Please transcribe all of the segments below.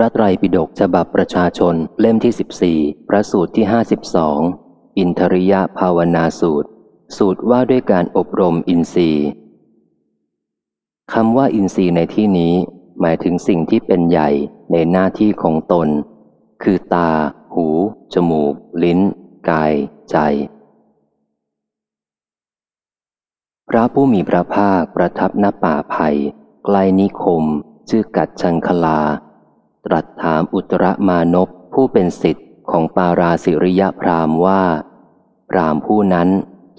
พระไตรปิฎกฉบับประชาชนเล่มที่ 14 พระสูตรที่ 52 อินทริยภาวนาสูตร สูตรว่าด้วยการอบรมอินทรีย์คำว่าอินทรีย์ในที่นี้ หมายถึงสิ่งที่เป็นใหญ่ในหน้าที่ของตน คือตา หู จมูก ลิ้น กาย ใจ พระผู้มีพระภาคประทับณป่าไผ่ใกล้นิคม ชื่อกัดชังคลา ตรัสถามอุตรมานพผู้เป็นสิทธิ์ของปาราสิริยพรามว่า พรามผู้นั้น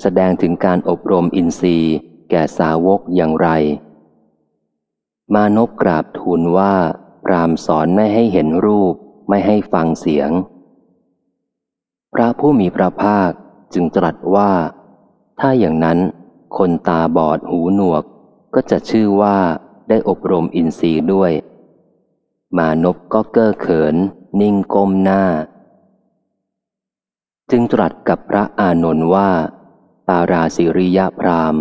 แสดงถึงการอบรมอินทรีย์แก่สาวกอย่างไร มานพกราบทูลว่า พรามสอนไม่ให้เห็นรูปไม่ให้ฟังเสียง พระผู้มีพระภาคจึงตรัสว่า ถ้าอย่างนั้น คนตาบอดหูหนวกก็จะชื่อว่าได้อบรมอินทรีย์ด้วย มานพก็เก้อเขิน นิ่งก้มหน้า จึงตรัสกับพระอานนท์ว่า ปาราสิริยพราม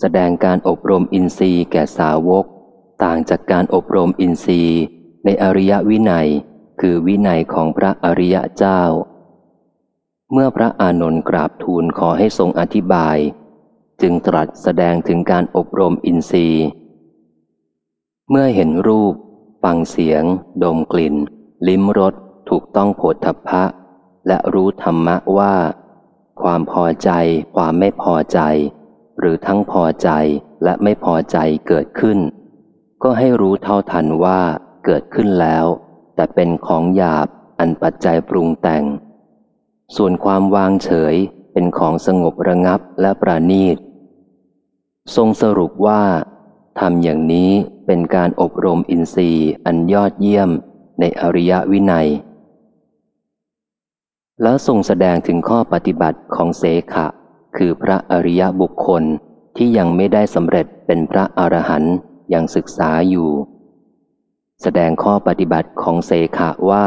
แสดงการอบรมอินทรีย์แก่สาวก ต่างจากการอบรมอินทรีย์ในอริยวินัย คือวินัยของพระอริยเจ้า เมื่อพระอานนท์กราบทูลขอให้ทรงอธิบาย จึงตรัสแสดงถึงการอบรมอินทรีย์ เมื่อเห็นรูป ฟังเสียง ดมกลิ่น ลิ้มรสถูกต้องโผฏฐัพพะ และรู้ธรรมะว่า ความพอใจ ความไม่พอใจ หรือทั้งพอใจและไม่พอใจเกิดขึ้น ก็ให้รู้เท่าทันว่าเกิดขึ้นแล้ว แต่เป็นของหยาบอันปัจจัยปรุงแต่ง ส่วนความวางเฉยเป็นของสงบระงับและประณีต ทรงสรุปว่า ทำอย่างนี้เป็นการอบรมอินทรีย์อันยอดเยี่ยมในอริยวินัย แล้วทรงแสดงถึงข้อปฏิบัติของเสขะ คือพระอริยบุคคลที่ยังไม่ได้สำเร็จเป็นพระอรหันต์ยังศึกษาอยู่ แสดงข้อปฏิบัติของเสขะว่า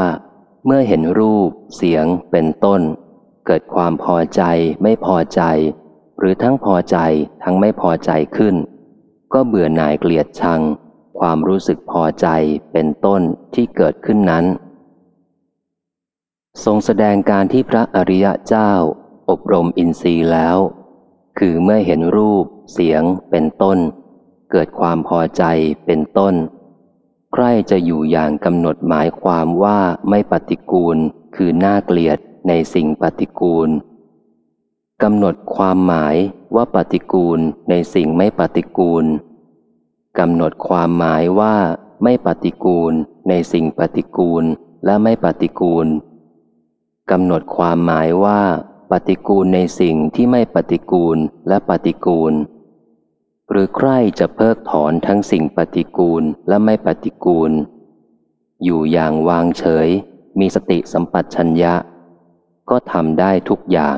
เมื่อเห็นรูป เสียง เป็นต้น เกิดความพอใจไม่พอใจ หรือทั้งพอใจทั้งไม่พอใจขึ้น ก็เบื่อหน่ายเกลียดชัง ความรู้สึกพอใจเป็นต้นที่เกิดขึ้นนั้น ทรงแสดงการที่พระอริยเจ้า อบรมอินทรีย์แล้ว คือเมื่อเห็นรูป เสียง เป็นต้น เกิดความพอใจเป็นต้น ใครจะอยู่อย่างกำหนดหมายความว่าไม่ปฏิกูล คือน่าเกลียดในสิ่งปฏิกูลกำหนดความหมาย ว่าปฏิกูลในสิ่งไม่ปฏิกูลกำหนดความหมายว่าไม่ปฏิกูลในสิ่งปฏิกูลและไม่ปฏิกูลกำหนดความหมายว่า ปฏิกูลในสิ่งที่ไม่ปฏิกูลและปฏิกูล หรือใครจะเพิกถอนทั้งสิ่งปฏิกูลและไม่ปฏิกูล อยู่อย่างวางเฉย มีสติสัมปชัญญะ ก็ทำได้ทุกอย่าง